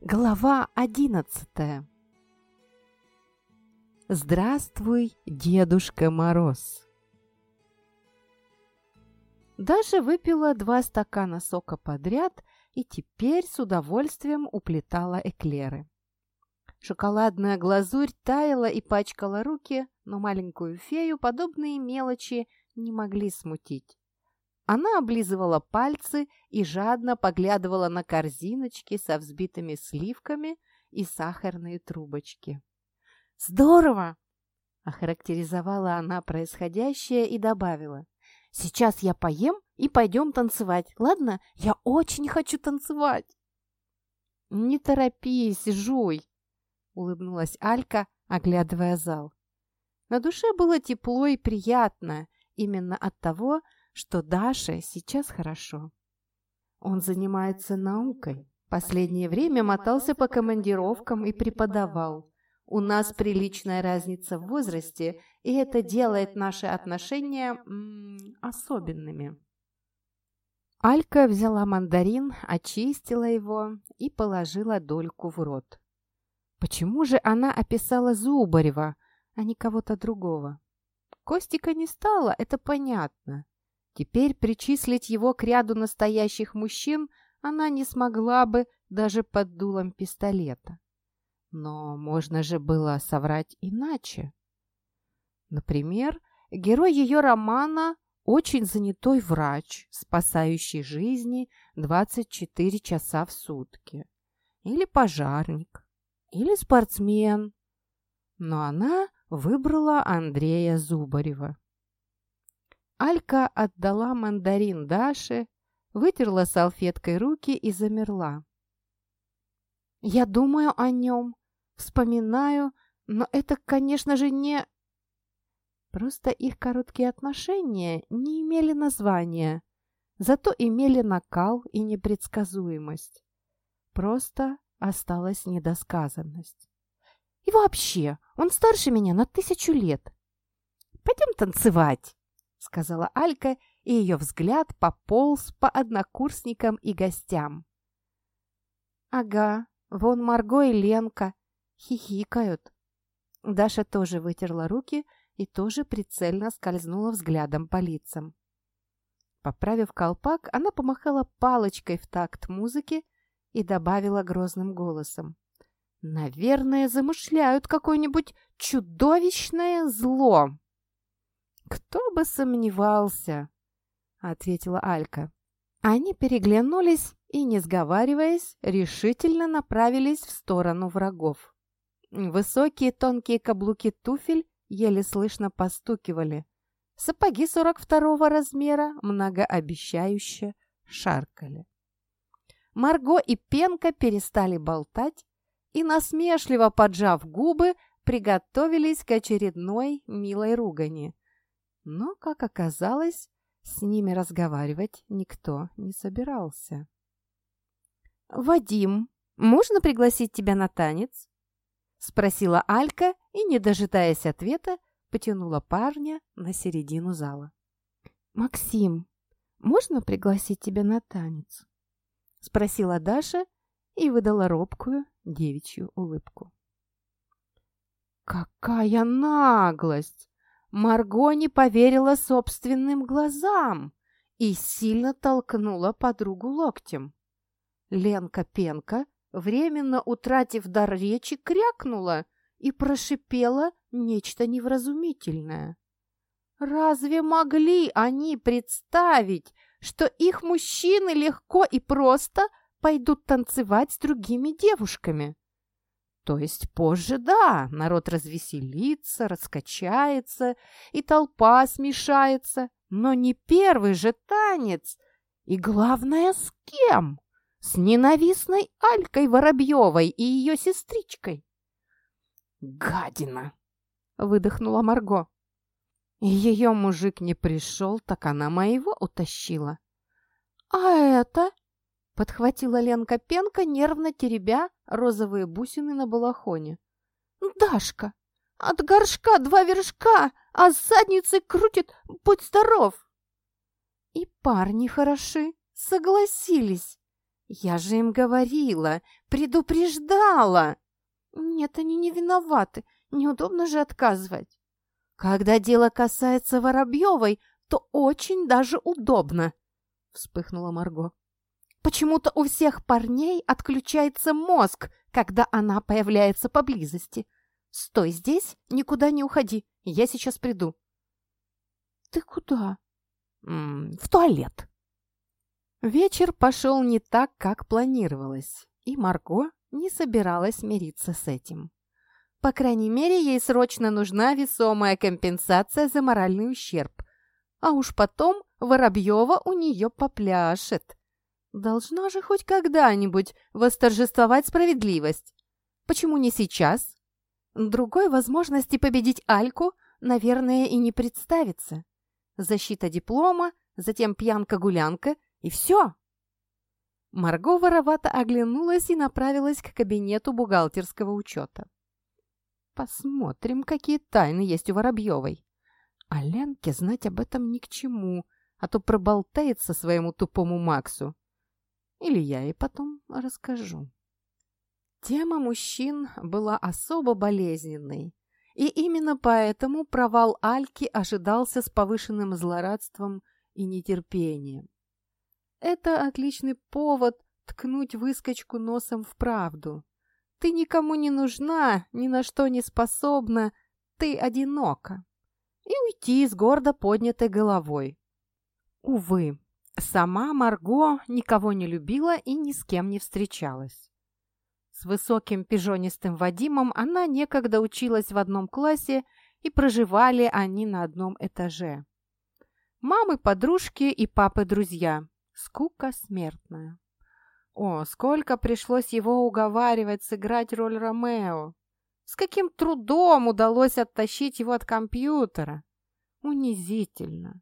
Глава одиннадцатая Здравствуй, Дедушка Мороз! Даша выпила два стакана сока подряд и теперь с удовольствием уплетала эклеры. Шоколадная глазурь таяла и пачкала руки, но маленькую фею подобные мелочи не могли смутить. Она облизывала пальцы и жадно поглядывала на корзиночки со взбитыми сливками и сахарные трубочки. «Здорово!» – охарактеризовала она происходящее и добавила. «Сейчас я поем и пойдем танцевать, ладно? Я очень хочу танцевать!» «Не торопись, жуй!» – улыбнулась Алька, оглядывая зал. На душе было тепло и приятно именно от того, что Даше сейчас хорошо. Он занимается наукой. Последнее время мотался по командировкам и преподавал. У нас приличная разница в возрасте, и это делает наши отношения -м, особенными. Алька взяла мандарин, очистила его и положила дольку в рот. Почему же она описала Зубарева, а не кого-то другого? Костика не стало, это понятно. Теперь причислить его к ряду настоящих мужчин она не смогла бы даже под дулом пистолета. Но можно же было соврать иначе. Например, герой ее романа – очень занятой врач, спасающий жизни 24 часа в сутки. Или пожарник, или спортсмен. Но она выбрала Андрея Зубарева. Алька отдала мандарин Даше, вытерла салфеткой руки и замерла. «Я думаю о нем, вспоминаю, но это, конечно же, не...» Просто их короткие отношения не имели названия, зато имели накал и непредсказуемость. Просто осталась недосказанность. «И вообще, он старше меня на тысячу лет. Пойдем танцевать!» — сказала Алька, и ее взгляд пополз по однокурсникам и гостям. «Ага, вон Марго и Ленка хихикают». Даша тоже вытерла руки и тоже прицельно скользнула взглядом по лицам. Поправив колпак, она помахала палочкой в такт музыки и добавила грозным голосом. «Наверное, замышляют какое-нибудь чудовищное зло!» «Кто бы сомневался!» — ответила Алька. Они переглянулись и, не сговариваясь, решительно направились в сторону врагов. Высокие тонкие каблуки туфель еле слышно постукивали. Сапоги 42-го размера многообещающе шаркали. Марго и Пенка перестали болтать и, насмешливо поджав губы, приготовились к очередной милой ругани. Но, как оказалось, с ними разговаривать никто не собирался. «Вадим, можно пригласить тебя на танец?» Спросила Алька и, не дожидаясь ответа, потянула парня на середину зала. «Максим, можно пригласить тебя на танец?» Спросила Даша и выдала робкую девичью улыбку. «Какая наглость!» Марго не поверила собственным глазам и сильно толкнула подругу локтем. Ленка-пенка, временно утратив дар речи, крякнула и прошипела нечто невразумительное. Разве могли они представить, что их мужчины легко и просто пойдут танцевать с другими девушками? То есть позже, да, народ развеселится, раскачается, и толпа смешается, но не первый же танец. И главное, с кем? С ненавистной Алькой Воробьевой и ее сестричкой. «Гадина!» — выдохнула Марго. Ее мужик не пришел, так она моего утащила. «А это?» Подхватила Ленка Пенка, нервно теребя розовые бусины на балахоне. «Дашка, от горшка два вершка, а с задницей крутит, будь здоров!» И парни хороши, согласились. Я же им говорила, предупреждала. Нет, они не виноваты, неудобно же отказывать. Когда дело касается Воробьевой, то очень даже удобно, вспыхнула Марго. Почему-то у всех парней отключается мозг, когда она появляется поблизости. Стой здесь, никуда не уходи, я сейчас приду. Ты куда? М -м, в туалет. Вечер пошел не так, как планировалось, и Марго не собиралась мириться с этим. По крайней мере, ей срочно нужна весомая компенсация за моральный ущерб. А уж потом Воробьева у нее попляшет. Должна же хоть когда-нибудь восторжествовать справедливость. Почему не сейчас? Другой возможности победить Альку, наверное, и не представится. Защита диплома, затем пьянка-гулянка, и все. Марго воровато оглянулась и направилась к кабинету бухгалтерского учета. Посмотрим, какие тайны есть у Воробьевой. А Ленке знать об этом ни к чему, а то проболтается своему тупому Максу. Или я ей потом расскажу. Тема мужчин была особо болезненной, и именно поэтому провал Альки ожидался с повышенным злорадством и нетерпением. Это отличный повод ткнуть выскочку носом в правду. Ты никому не нужна, ни на что не способна, ты одинока. И уйти с гордо поднятой головой. Увы, сама Марго никого не любила и ни с кем не встречалась. С высоким пижонистым Вадимом она некогда училась в одном классе, и проживали они на одном этаже. Мамы-подружки и папы-друзья. Скука смертная. О, сколько пришлось его уговаривать сыграть роль Ромео! С каким трудом удалось оттащить его от компьютера! Унизительно!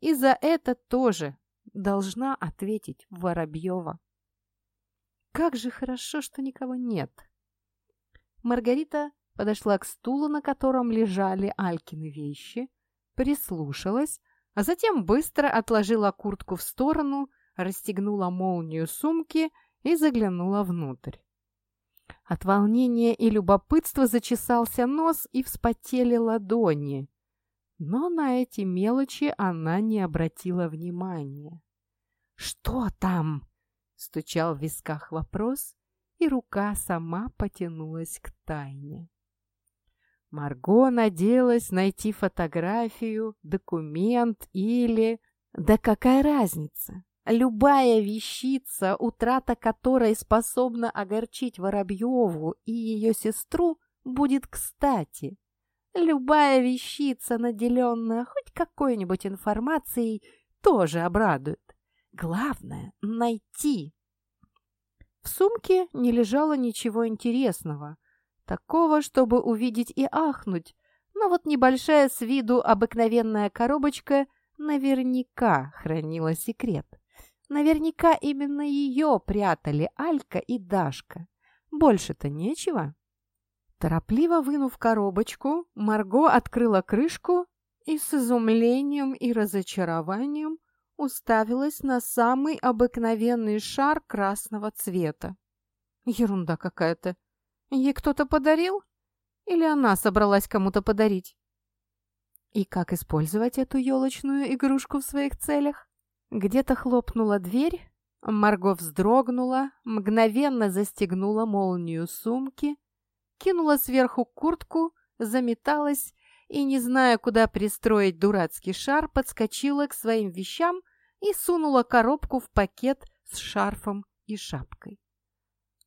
И за это тоже должна ответить Воробьева. Как же хорошо, что никого нет! Маргарита подошла к стулу, на котором лежали Алькины вещи, прислушалась, а затем быстро отложила куртку в сторону расстегнула молнию сумки и заглянула внутрь. От волнения и любопытства зачесался нос и вспотели ладони. Но на эти мелочи она не обратила внимания. «Что там?» — стучал в висках вопрос, и рука сама потянулась к тайне. Марго надеялась найти фотографию, документ или... Да какая разница? Любая вещица, утрата которой способна огорчить Воробьеву и ее сестру, будет кстати. Любая вещица, наделенная хоть какой-нибудь информацией, тоже обрадует. Главное — найти. В сумке не лежало ничего интересного, такого, чтобы увидеть и ахнуть, но вот небольшая с виду обыкновенная коробочка наверняка хранила секрет. Наверняка именно ее прятали Алька и Дашка. Больше-то нечего. Торопливо вынув коробочку, Марго открыла крышку и с изумлением и разочарованием уставилась на самый обыкновенный шар красного цвета. Ерунда какая-то. Ей кто-то подарил? Или она собралась кому-то подарить? И как использовать эту елочную игрушку в своих целях? Где-то хлопнула дверь, Марго вздрогнула, мгновенно застегнула молнию сумки, кинула сверху куртку, заметалась и, не зная, куда пристроить дурацкий шар, подскочила к своим вещам и сунула коробку в пакет с шарфом и шапкой.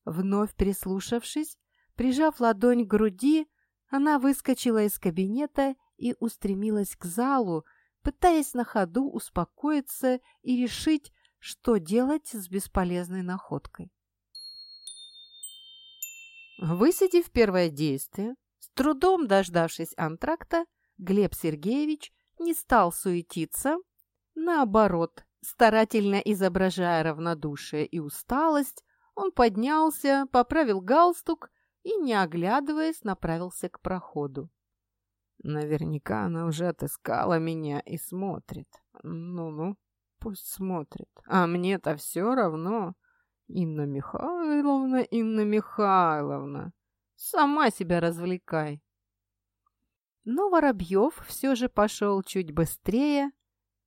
Вновь прислушавшись, прижав ладонь к груди, она выскочила из кабинета и устремилась к залу, пытаясь на ходу успокоиться и решить, что делать с бесполезной находкой. Высидев первое действие, с трудом дождавшись антракта, Глеб Сергеевич не стал суетиться, наоборот, старательно изображая равнодушие и усталость, он поднялся, поправил галстук и, не оглядываясь, направился к проходу. Наверняка она уже отыскала меня и смотрит. Ну-ну, пусть смотрит. А мне-то все равно. Инна Михайловна, Инна Михайловна, сама себя развлекай. Но Воробьев все же пошел чуть быстрее,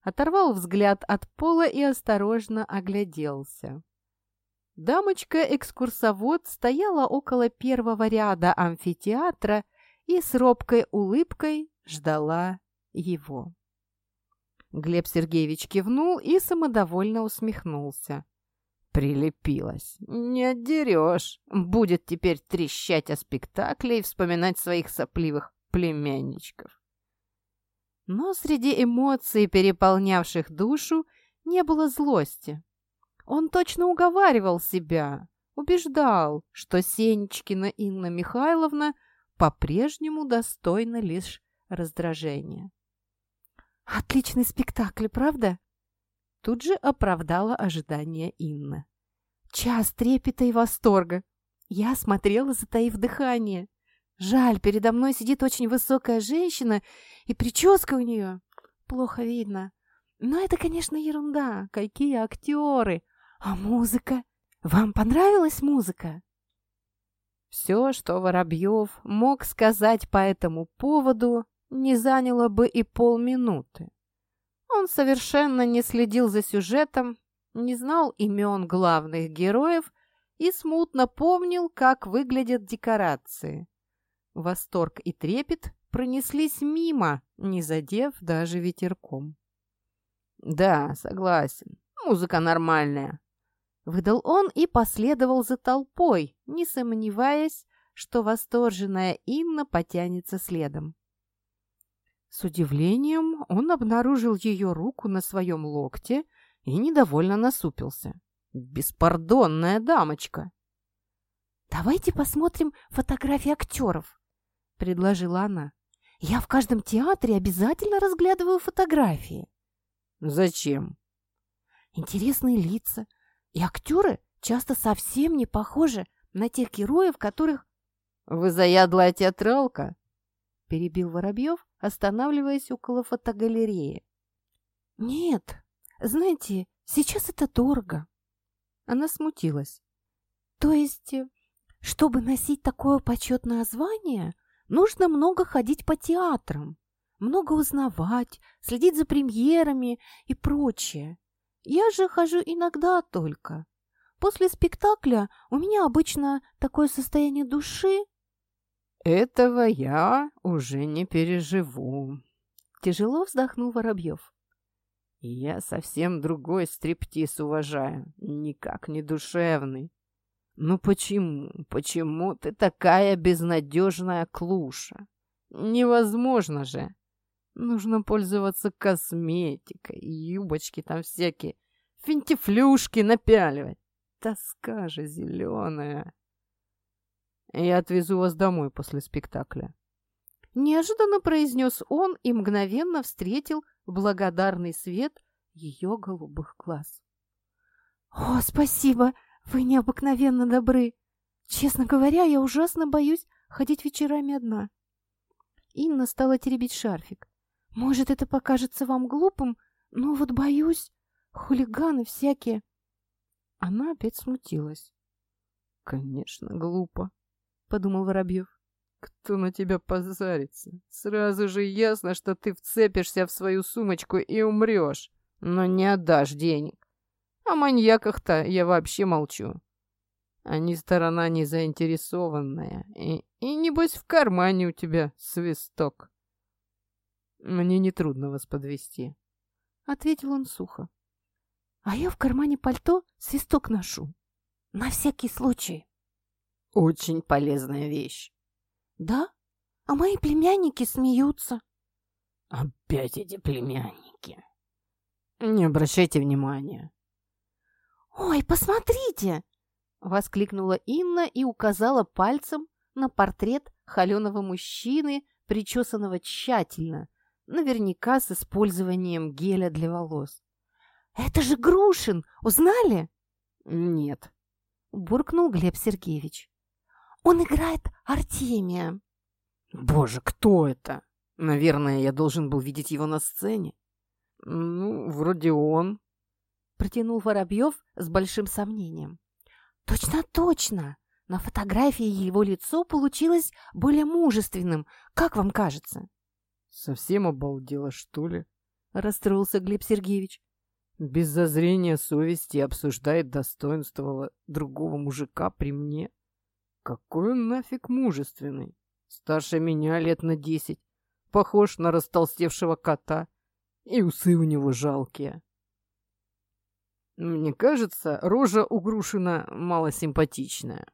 оторвал взгляд от пола и осторожно огляделся. Дамочка-экскурсовод стояла около первого ряда амфитеатра и с робкой улыбкой ждала его. Глеб Сергеевич кивнул и самодовольно усмехнулся. Прилепилась. Не отдерешь. Будет теперь трещать о спектакле и вспоминать своих сопливых племянничков. Но среди эмоций, переполнявших душу, не было злости. Он точно уговаривал себя, убеждал, что Сенечкина Инна Михайловна по-прежнему достойна лишь раздражения. «Отличный спектакль, правда?» Тут же оправдала ожидания Инна. «Час трепета и восторга. Я смотрела, затаив дыхание. Жаль, передо мной сидит очень высокая женщина, и прическа у нее плохо видно. Но это, конечно, ерунда. Какие актеры! «А музыка? Вам понравилась музыка?» Все, что Воробьев мог сказать по этому поводу, не заняло бы и полминуты. Он совершенно не следил за сюжетом, не знал имен главных героев и смутно помнил, как выглядят декорации. Восторг и трепет пронеслись мимо, не задев даже ветерком. «Да, согласен, музыка нормальная», Выдал он и последовал за толпой, не сомневаясь, что восторженная Инна потянется следом. С удивлением он обнаружил ее руку на своем локте и недовольно насупился. «Беспардонная дамочка!» «Давайте посмотрим фотографии актеров», — предложила она. «Я в каждом театре обязательно разглядываю фотографии». «Зачем?» «Интересные лица, и актеры часто совсем не похожи на тех героев, которых... «Вы заядлая театралка?» — перебил Воробьев, останавливаясь около фотогалереи. «Нет, знаете, сейчас это дорого». Она смутилась. «То есть, чтобы носить такое почетное звание, нужно много ходить по театрам, много узнавать, следить за премьерами и прочее. Я же хожу иногда только. После спектакля у меня обычно такое состояние души. Этого я уже не переживу. Тяжело вздохнул Воробьев. Я совсем другой стриптиз уважаю, никак не душевный. Ну почему, почему ты такая безнадежная клуша? Невозможно же. Нужно пользоваться косметикой, юбочки там всякие, финтифлюшки напяливать. Тоска же зеленая. Я отвезу вас домой после спектакля. Неожиданно произнес он и мгновенно встретил благодарный свет ее голубых глаз. «О, спасибо! Вы необыкновенно добры! Честно говоря, я ужасно боюсь ходить вечерами одна». Инна стала теребить шарфик. Может, это покажется вам глупым, но вот боюсь, хулиганы всякие. Она опять смутилась. Конечно, глупо, подумал Воробьев. Кто на тебя позарится? Сразу же ясно, что ты вцепишься в свою сумочку и умрешь, но не отдашь денег. О маньяках-то я вообще молчу. Они сторона не заинтересованная, и, и небось в кармане у тебя свисток. Мне нетрудно вас подвести, ответил он сухо. А я в кармане пальто свисток ношу. На всякий случай. Очень полезная вещь. Да? А мои племянники смеются. Опять эти племянники. Не обращайте внимания. Ой, посмотрите! Воскликнула Инна и указала пальцем на портрет холеного мужчины, причесанного тщательно, наверняка с использованием геля для волос. «Это же Грушин! Узнали?» «Нет», — буркнул Глеб Сергеевич. «Он играет Артемия». «Боже, кто это? Наверное, я должен был видеть его на сцене». «Ну, вроде он», — протянул Воробьев с большим сомнением. Точно, точно! На фотографии его лицо получилось более мужественным. Как вам кажется? Совсем обалдела, что ли? Расстроился Глеб Сергеевич. Без зазрения совести обсуждает достоинство другого мужика при мне. Какой он нафиг мужественный? Старше меня лет на десять. Похож на растолстевшего кота. И усы у него жалкие. Мне кажется, рожа у Грушина малосимпатичная.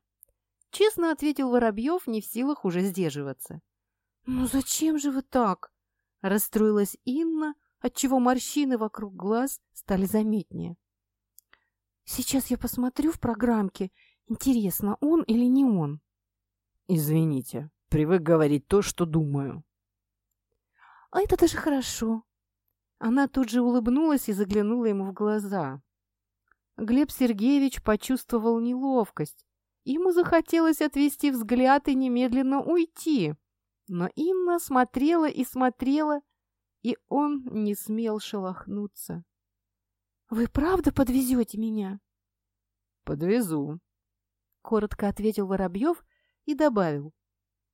Честно ответил Воробьев, не в силах уже сдерживаться. «Ну зачем же вы так?» Расстроилась Инна, отчего морщины вокруг глаз стали заметнее. «Сейчас я посмотрю в программке. Интересно, он или не он?» «Извините, привык говорить то, что думаю». «А это даже хорошо». Она тут же улыбнулась и заглянула ему в глаза. Глеб Сергеевич почувствовал неловкость. Ему захотелось отвести взгляд и немедленно уйти. Но Инна смотрела и смотрела, и он не смел шелохнуться. «Вы правда подвезете меня?» «Подвезу», — коротко ответил Воробьев и добавил.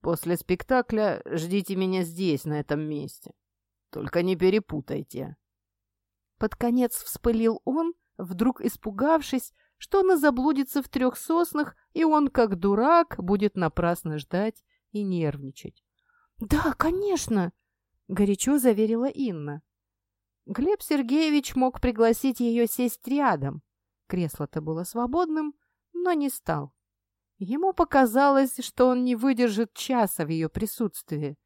«После спектакля ждите меня здесь, на этом месте. Только не перепутайте». Под конец вспылил он, вдруг испугавшись, что она заблудится в трех соснах, и он, как дурак, будет напрасно ждать и нервничать. «Да, конечно!» — горячо заверила Инна. Глеб Сергеевич мог пригласить ее сесть рядом. Кресло-то было свободным, но не стал. Ему показалось, что он не выдержит часа в ее присутствии.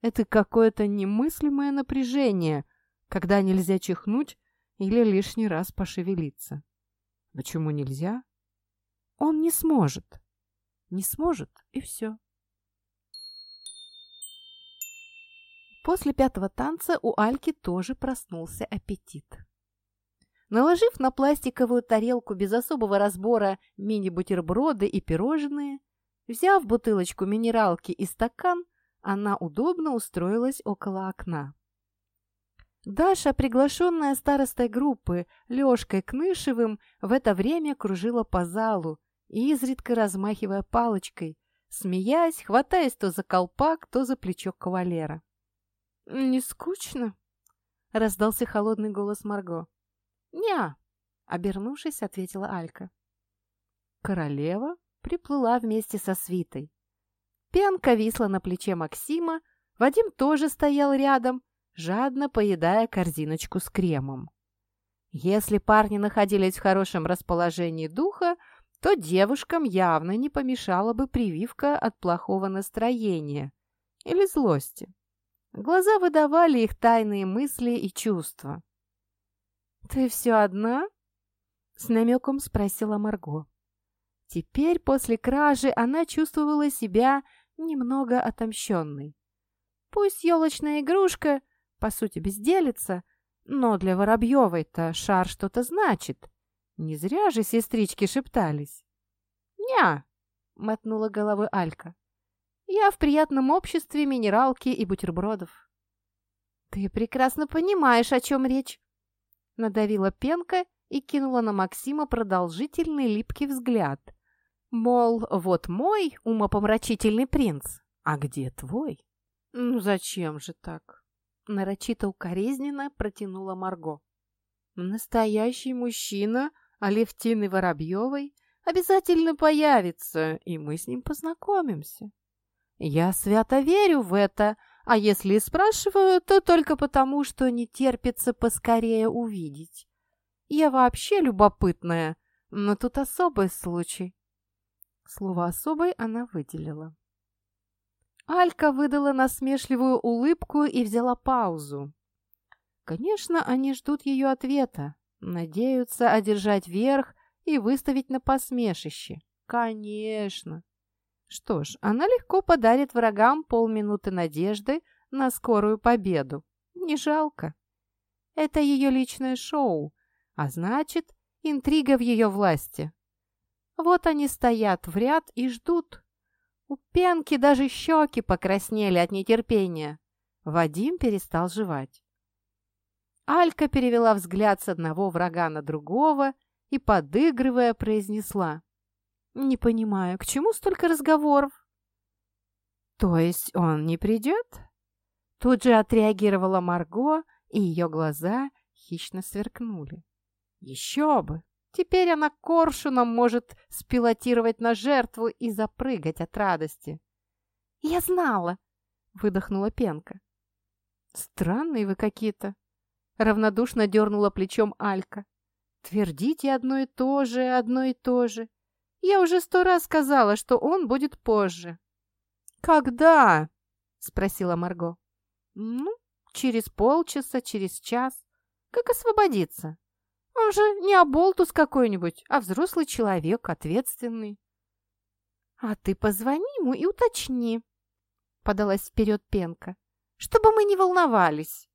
Это какое-то немыслимое напряжение, когда нельзя чихнуть или лишний раз пошевелиться. Почему нельзя? Он не сможет. Не сможет, и все. После пятого танца у Альки тоже проснулся аппетит. Наложив на пластиковую тарелку без особого разбора мини-бутерброды и пирожные, взяв бутылочку минералки и стакан, она удобно устроилась около окна. Даша, приглашенная старостой группы Лешкой Кнышевым, в это время кружила по залу, изредка размахивая палочкой, смеясь, хватаясь то за колпак, то за плечо кавалера. «Не скучно?» — раздался холодный голос Марго. «Не-а», обернувшись, ответила Алька. Королева приплыла вместе со свитой. Пенка висла на плече Максима, Вадим тоже стоял рядом, жадно поедая корзиночку с кремом. Если парни находились в хорошем расположении духа, то девушкам явно не помешала бы прививка от плохого настроения или злости. Глаза выдавали их тайные мысли и чувства. «Ты все одна?» — с намеком спросила Марго. Теперь, после кражи, она чувствовала себя немного отомщенной. Пусть елочная игрушка по сути, безделица, но для Воробьевой-то шар что-то значит. Не зря же сестрички шептались. «Ня!» — мотнула головой Алька. «Я в приятном обществе минералки и бутербродов». «Ты прекрасно понимаешь, о чем речь!» Надавила пенка и кинула на Максима продолжительный липкий взгляд. Мол, вот мой умопомрачительный принц, а где твой? Ну зачем же так? нарочито укоризненно протянула Марго. «Настоящий мужчина Алевтины Воробьевой обязательно появится, и мы с ним познакомимся. Я свято верю в это, а если и спрашиваю, то только потому, что не терпится поскорее увидеть. Я вообще любопытная, но тут особый случай». Слово «особый» она выделила. Алька выдала насмешливую улыбку и взяла паузу. Конечно, они ждут ее ответа, надеются одержать верх и выставить на посмешище. Конечно. Что ж, она легко подарит врагам полминуты надежды на скорую победу. Не жалко. Это ее личное шоу, а значит, интрига в ее власти. Вот они стоят в ряд и ждут, у Пенки даже щеки покраснели от нетерпения. Вадим перестал жевать. Алька перевела взгляд с одного врага на другого и, подыгрывая, произнесла. «Не понимаю, к чему столько разговоров?» «То есть он не придет?» Тут же отреагировала Марго, и ее глаза хищно сверкнули. «Еще бы! Теперь она коршуном может спилотировать на жертву и запрыгать от радости!» «Я знала!» — выдохнула Пенка. «Странные вы какие-то!» — равнодушно дернула плечом Алька. «Твердите одно и то же, одно и то же. Я уже сто раз сказала, что он будет позже». «Когда?» — спросила Марго. «Ну, через полчаса, через час. Как освободиться? Он же не оболтус какой-нибудь, а взрослый человек, ответственный». «А ты позвони ему и уточни», — подалась вперед Пенка, «чтобы мы не волновались».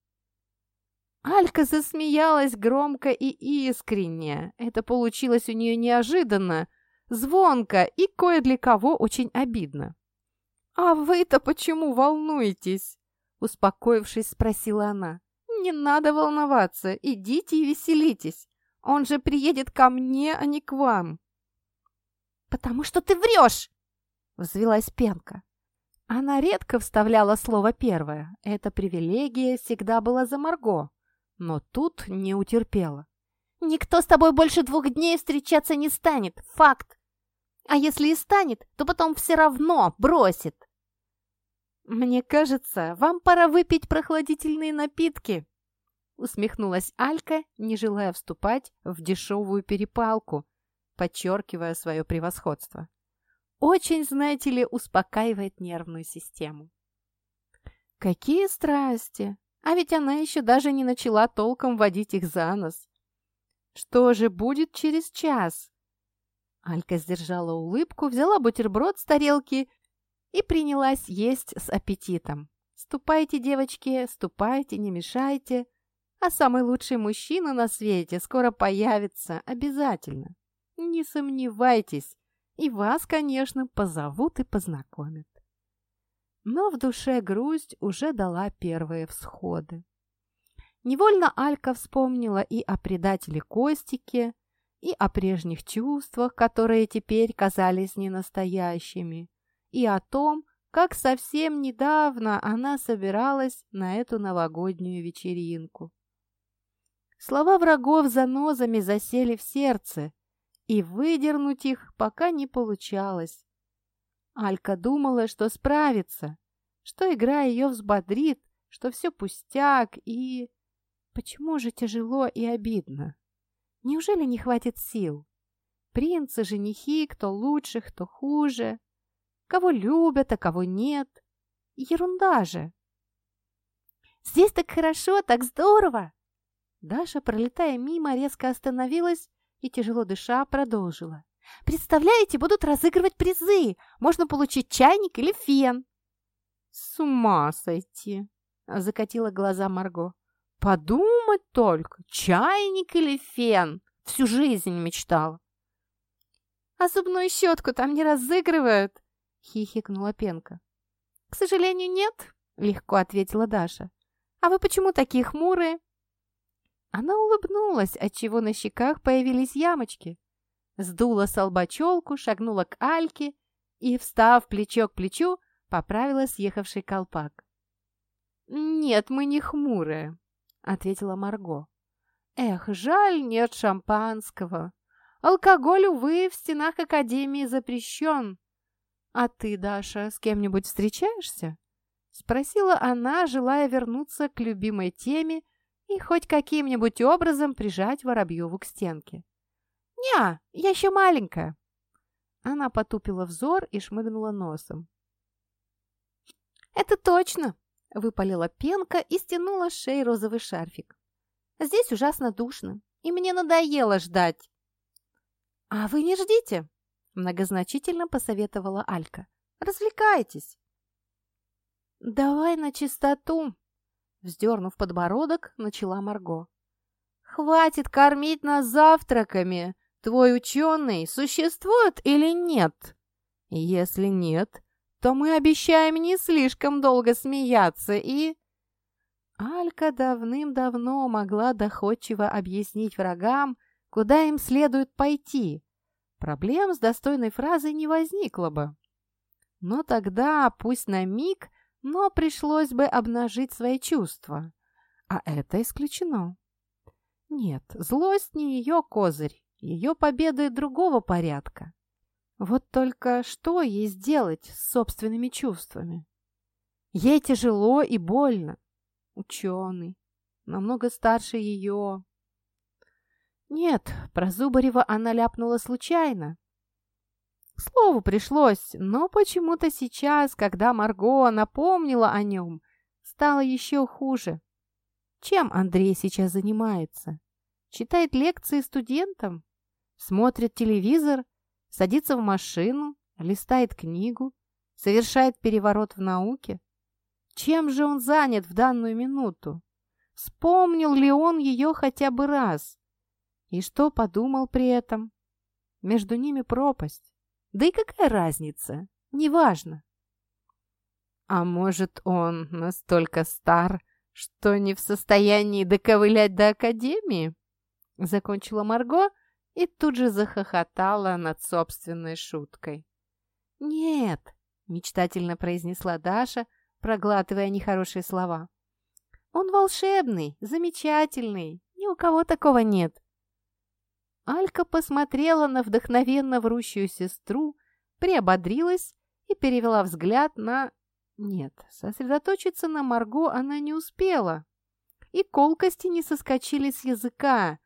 Алька засмеялась громко и искренне. Это получилось у нее неожиданно, звонко и кое для кого очень обидно. «А вы-то почему волнуетесь?» Успокоившись, спросила она. «Не надо волноваться, идите и веселитесь. Он же приедет ко мне, а не к вам». «Потому что ты врешь!» Взвелась Пенка. Она редко вставляла слово первое. Эта привилегия всегда была за Марго, но тут не утерпела. «Никто с тобой больше двух дней встречаться не станет, факт. А если и станет, то потом все равно бросит. «Мне кажется, вам пора выпить прохладительные напитки», усмехнулась Алька, не желая вступать в дешевую перепалку, подчеркивая свое превосходство. «Очень, знаете ли, успокаивает нервную систему». «Какие страсти! А ведь она еще даже не начала толком водить их за нос. Что же будет через час?» Алька сдержала улыбку, взяла бутерброд с тарелки и принялась есть с аппетитом. «Ступайте, девочки, ступайте, не мешайте. А самый лучший мужчина на свете скоро появится, обязательно. Не сомневайтесь, и вас, конечно, позовут и познакомят». Но в душе грусть уже дала первые всходы. Невольно Алька вспомнила и о предателе Костике, и о прежних чувствах, которые теперь казались ненастоящими, и о том, как совсем недавно она собиралась на эту новогоднюю вечеринку. Слова врагов занозами засели в сердце, и выдернуть их пока не получалось. Алька думала, что справится, что игра ее взбодрит, что все пустяк и... Почему же тяжело и обидно? Неужели не хватит сил? Принцы, женихи, кто лучше, кто хуже. Кого любят, а кого нет. Ерунда же. «Здесь так хорошо, так здорово!» Даша, пролетая мимо, резко остановилась и, тяжело дыша, продолжила. «Представляете, будут разыгрывать призы! Можно получить чайник или фен!» «С ума сойти!» — закатила глаза Марго. «Подумать только! Чайник или фен! Всю жизнь мечтала!» «А зубную щетку там не разыгрывают?» — хихикнула Пенка. «К сожалению, нет», — легко ответила Даша. «А вы почему такие хмурые?» Она улыбнулась, отчего на щеках появились ямочки. Сдула с лба челку, шагнула к Альке и, встав плечо к плечу, поправила съехавший колпак. «Нет, мы не хмурые», — ответила Марго. «Эх, жаль, нет шампанского. Алкоголь, увы, в стенах Академии запрещен. «А ты, Даша, с кем-нибудь встречаешься?» Спросила она, желая вернуться к любимой теме и хоть каким-нибудь образом прижать Воробьеву к стенке. «Не, я еще маленькая!» Она потупила взор и шмыгнула носом. «Это точно!» — выпалила пенка и стянула с шеи розовый шарфик. «Здесь ужасно душно, и мне надоело ждать!» «А вы не ждите!» Многозначительно посоветовала Алька. «Развлекайтесь!» «Давай на чистоту!» Вздернув подбородок, начала Марго. «Хватит кормить нас завтраками! Твой ученый существует или нет? Если нет, то мы обещаем не слишком долго смеяться и...» Алька давным-давно могла доходчиво объяснить врагам, куда им следует пойти, проблем с достойной фразой не возникло бы. Но тогда, пусть на миг, но пришлось бы обнажить свои чувства. А это исключено. Нет, злость не ее козырь, ее победы другого порядка. Вот только что ей сделать с собственными чувствами? Ей тяжело и больно. Ученый, намного старше ее. Нет, про Зубарева она ляпнула случайно. Слову пришлось, но почему-то сейчас, когда Марго напомнила о нем, стало еще хуже. Чем Андрей сейчас занимается? Читает лекции студентам? Смотрит телевизор? Садится в машину? Листает книгу? Совершает переворот в науке? Чем же он занят в данную минуту? Вспомнил ли он ее хотя бы раз? И что подумал при этом? Между ними пропасть. Да и какая разница? Неважно. А может, он настолько стар, что не в состоянии доковылять до академии?» Закончила Марго и тут же захохотала над собственной шуткой. «Нет», — мечтательно произнесла Даша, проглатывая нехорошие слова. «Он волшебный, замечательный, ни у кого такого нет». Алька посмотрела на вдохновенно врущую сестру, приободрилась и перевела взгляд на нет, сосредоточиться на Марго она не успела. И колкости не соскочили с языка.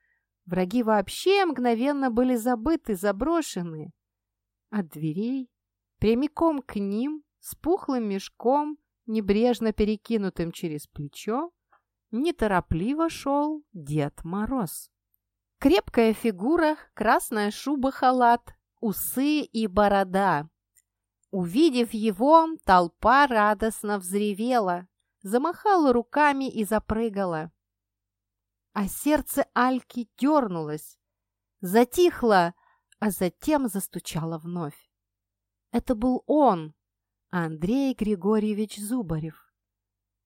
Враги вообще мгновенно были забыты, заброшены. От дверей, прямиком к ним, с пухлым мешком, небрежно перекинутым через плечо, неторопливо шел Дед Мороз. Крепкая фигура, красная шуба-халат, усы и борода. Увидев его, толпа радостно взревела, замахала руками и запрыгала. А сердце Альки дернулось, затихло, а затем застучало вновь. Это был он, Андрей Григорьевич Зубарев.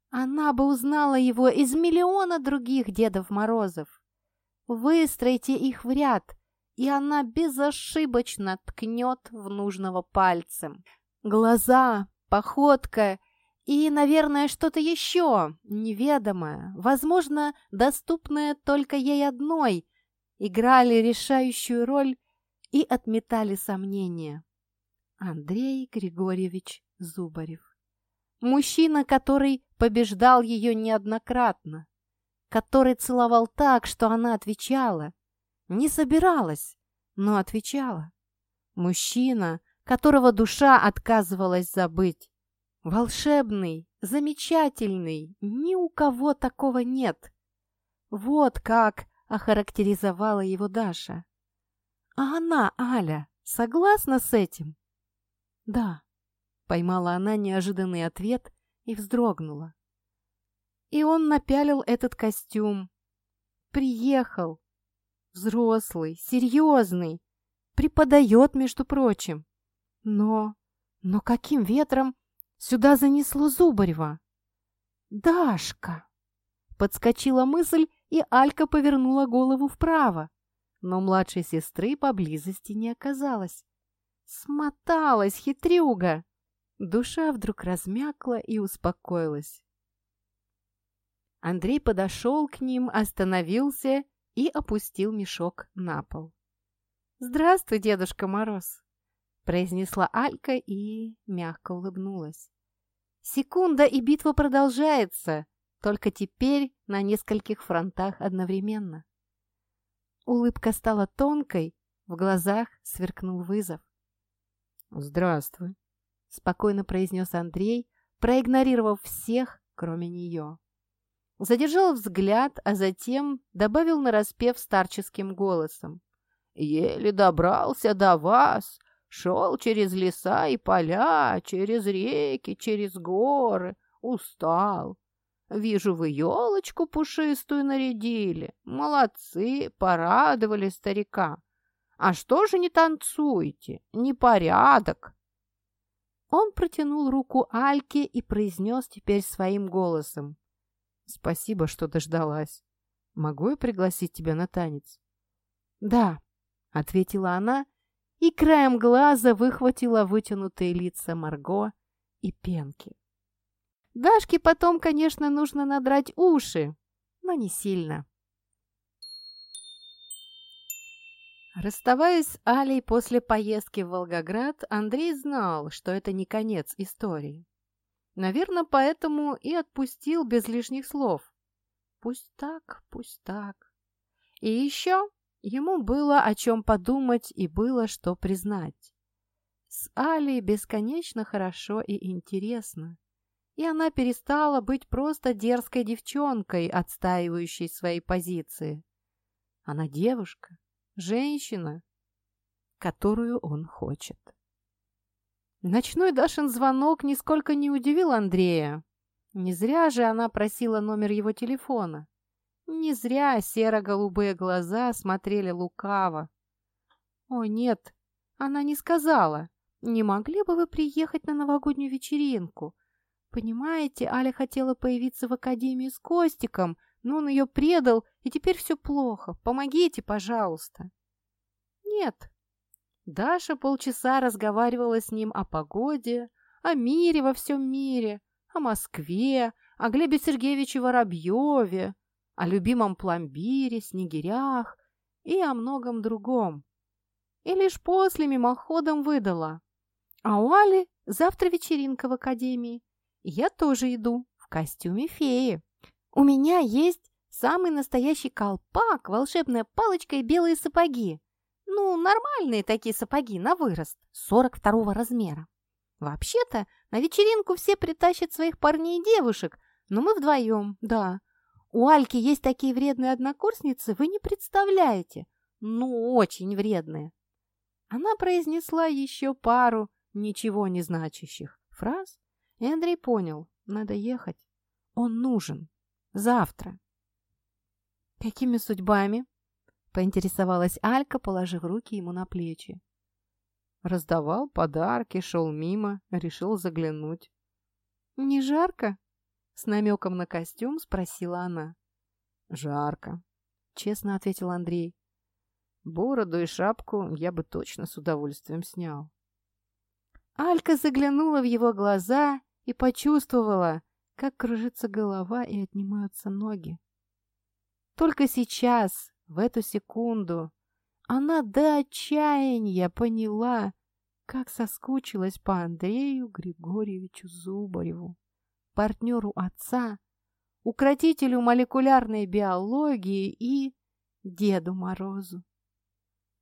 Она бы узнала его из миллиона других Дедов Морозов. Выстройте их в ряд, и она безошибочно ткнет в нужного пальцем. Глаза, походка и, наверное, что-то еще неведомое, возможно, доступное только ей одной, играли решающую роль и отметали сомнения. Андрей Григорьевич Зубарев. Мужчина, который побеждал ее неоднократно, который целовал так, что она отвечала, не собиралась, но отвечала. Мужчина, которого душа отказывалась забыть. Волшебный, замечательный, ни у кого такого нет. Вот как охарактеризовала его Даша. А она, Аля, согласна с этим? Да, поймала она неожиданный ответ и вздрогнула. И он напялил этот костюм. Приехал, взрослый, серьезный, преподает, между прочим. Но, но каким ветром сюда занесло Зубарева? «Дашка!» Подскочила мысль, и Алька повернула голову вправо, но младшей сестры поблизости не оказалось. Смоталась хитрюга! Душа вдруг размякла и успокоилась. Андрей подошел к ним, остановился и опустил мешок на пол. «Здравствуй, Дедушка Мороз!» Произнесла Алька и мягко улыбнулась. Секунда, и битва продолжается, только теперь на нескольких фронтах одновременно. Улыбка стала тонкой, в глазах сверкнул вызов. «Здравствуй», — спокойно произнес Андрей, проигнорировав всех, кроме нее. Задержал взгляд, а затем добавил нараспев старческим голосом. «Еле добрался до вас. Шел через леса и поля, через реки, через горы. Устал. Вижу, вы елочку пушистую нарядили. Молодцы, порадовали старика. А что же не танцуете? Непорядок. Он протянул руку Альке и произнес теперь своим голосом. «Спасибо, что дождалась. Могу я пригласить тебя на танец?» «Да», — ответила она и краем глаза выхватила вытянутые лица Марго и Пенки. Дашке потом, конечно, нужно надрать уши, но не сильно. Расставаясь с Алей после поездки в Волгоград, Андрей знал, что это не конец истории. Наверное, поэтому и отпустил без лишних слов. Пусть так, пусть так. И еще ему было о чем подумать и было что признать. С Алей бесконечно хорошо и интересно. И она перестала быть просто дерзкой девчонкой, отстаивающей свои позиции. Она девушка, женщина, которую он хочет. Ночной Дашин звонок нисколько не удивил Андрея. Не зря же она просила номер его телефона. Не зря серо-голубые глаза смотрели лукаво. «О, нет, она не сказала. Не могли бы вы приехать на новогоднюю вечеринку? Понимаете, Аля хотела появиться в академии с Костиком, но он ее предал, и теперь все плохо. Помогите, пожалуйста. Нет. Даша полчаса разговаривала с ним о погоде, о мире во всем мире, о Москве, о Глебе Сергеевиче Воробьеве, о любимом пломбире, снегирях и о многом другом. И лишь после мимоходом выдала. А у Али завтра вечеринка в академии. Я тоже иду в костюме феи. У меня есть самый настоящий колпак, волшебная палочка и белые сапоги. Ну, нормальные такие сапоги на вырост, 42 размера. Вообще-то, на вечеринку все притащат своих парней и девушек, но мы вдвоем, да. У Альки есть такие вредные однокурсницы, вы не представляете. Ну, очень вредные. Она произнесла еще пару ничего не значащих фраз, и Андрей понял, надо ехать. Он нужен. Завтра. Какими судьбами? Поинтересовалась Алька, положив руки ему на плечи. Раздавал подарки, шел мимо, решил заглянуть. «Не жарко?» С намеком на костюм спросила она. «Жарко», — честно ответил Андрей. «Бороду и шапку я бы точно с удовольствием снял». Алька заглянула в его глаза и почувствовала, как кружится голова и отнимаются ноги. Только сейчас, в эту секунду, она до отчаяния поняла, как соскучилась по Андрею Григорьевичу Зубареву, партнеру отца, укротителю молекулярной биологии и Деду Морозу.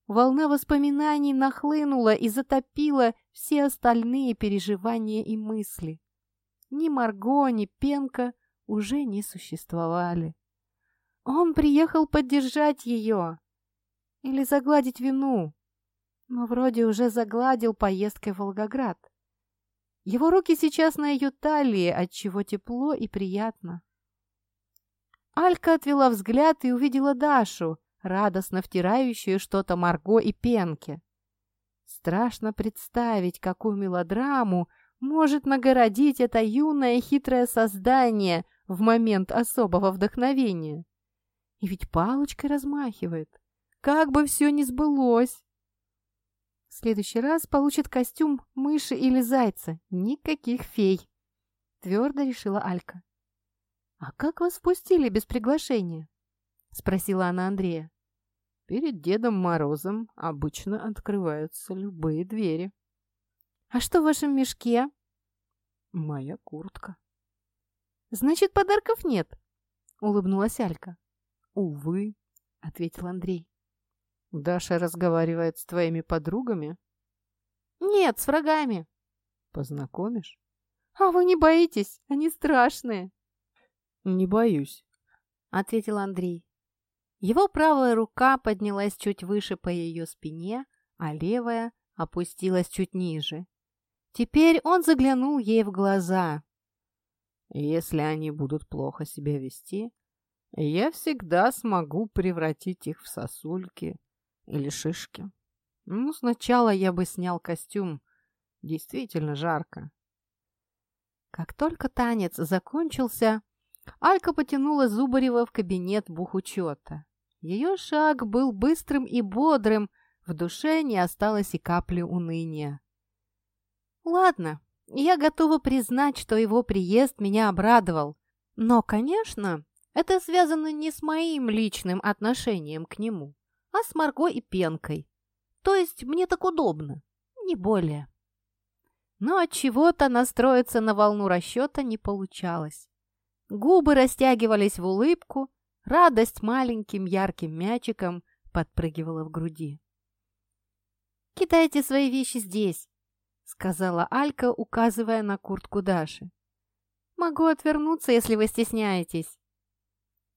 Волна воспоминаний нахлынула и затопила все остальные переживания и мысли. Ни Марго, ни Пенка уже не существовали. Он приехал поддержать ее или загладить вину, но вроде уже загладил поездкой в Волгоград. Его руки сейчас на ее талии, отчего тепло и приятно. Алька отвела взгляд и увидела Дашу, радостно втирающую что-то Марго и Пенке. Страшно представить, какую мелодраму может нагородить это юное хитрое создание в момент особого вдохновения. И ведь палочкой размахивает. Как бы все ни сбылось. В следующий раз получит костюм мыши или зайца. Никаких фей. Твердо решила Алька. «А как вас впустили без приглашения?» Спросила она Андрея. Перед Дедом Морозом обычно открываются любые двери. «А что в вашем мешке?» «Моя куртка». «Значит, подарков нет?» — улыбнулась Алька. «Увы», — ответил Андрей. «Даша разговаривает с твоими подругами?» «Нет, с врагами». «Познакомишь?» «А вы не боитесь? Они страшные». «Не боюсь», — ответил Андрей. Его правая рука поднялась чуть выше по ее спине, а левая опустилась чуть ниже. Теперь он заглянул ей в глаза. «Если они будут плохо себя вести, я всегда смогу превратить их в сосульки или шишки. Ну, сначала я бы снял костюм. Действительно жарко». Как только танец закончился, Алька потянула Зубарева в кабинет бухучета. Ее шаг был быстрым и бодрым, В душе не осталось и капли уныния. Ладно, я готова признать, что его приезд меня обрадовал. Но, конечно, это связано не с моим личным отношением к нему, а с Марго и Пенкой. То есть мне так удобно, не более. Но от чего-то настроиться на волну расчета не получалось. Губы растягивались в улыбку, радость маленьким ярким мячиком подпрыгивала в груди. «Кидайте свои вещи здесь», — сказала Алька, указывая на куртку Даши. «Могу отвернуться, если вы стесняетесь».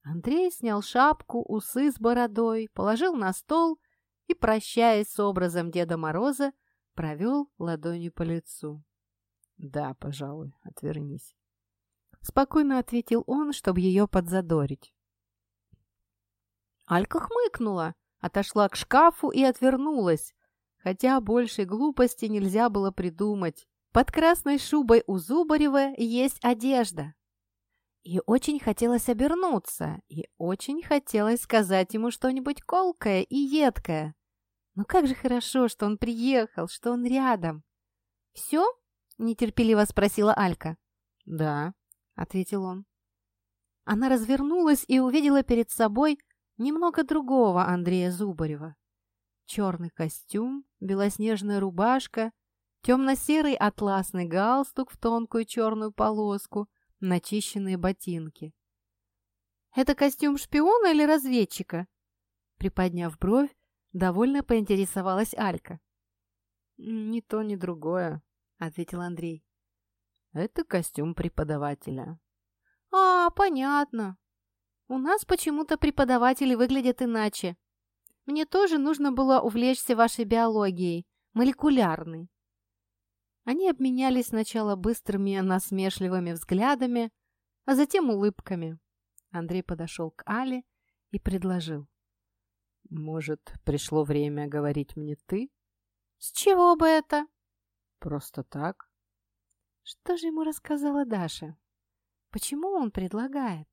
Андрей снял шапку, усы с бородой, положил на стол и, прощаясь с образом Деда Мороза, провел ладонью по лицу. «Да, пожалуй, отвернись», — спокойно ответил он, чтобы ее подзадорить. Алька хмыкнула, отошла к шкафу и отвернулась, хотя большей глупости нельзя было придумать. Под красной шубой у Зубарева есть одежда. И очень хотелось обернуться, и очень хотелось сказать ему что-нибудь колкое и едкое. Но как же хорошо, что он приехал, что он рядом. «Все?» — нетерпеливо спросила Алька. «Да», — ответил он. Она развернулась и увидела перед собой немного другого Андрея Зубарева. Черный костюм, белоснежная рубашка, темно-серый атласный галстук в тонкую черную полоску, начищенные ботинки. «Это костюм шпиона или разведчика?» Приподняв бровь, довольно поинтересовалась Алька. «Ни то, ни другое», — ответил Андрей. «Это костюм преподавателя». «А, понятно. У нас почему-то преподаватели выглядят иначе. Мне тоже нужно было увлечься вашей биологией, молекулярной. Они обменялись сначала быстрыми насмешливыми взглядами, а затем улыбками. Андрей подошел к Але и предложил. «Может, пришло время говорить мне ты?» «С чего бы это?» «Просто так». Что же ему рассказала Даша? Почему он предлагает?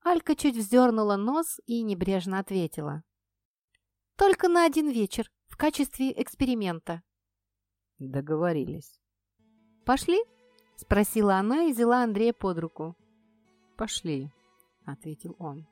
Алька чуть вздернула нос и небрежно ответила. Только на один вечер, в качестве эксперимента. Договорились. «Пошли?» – спросила она и взяла Андрея под руку. «Пошли», – ответил он.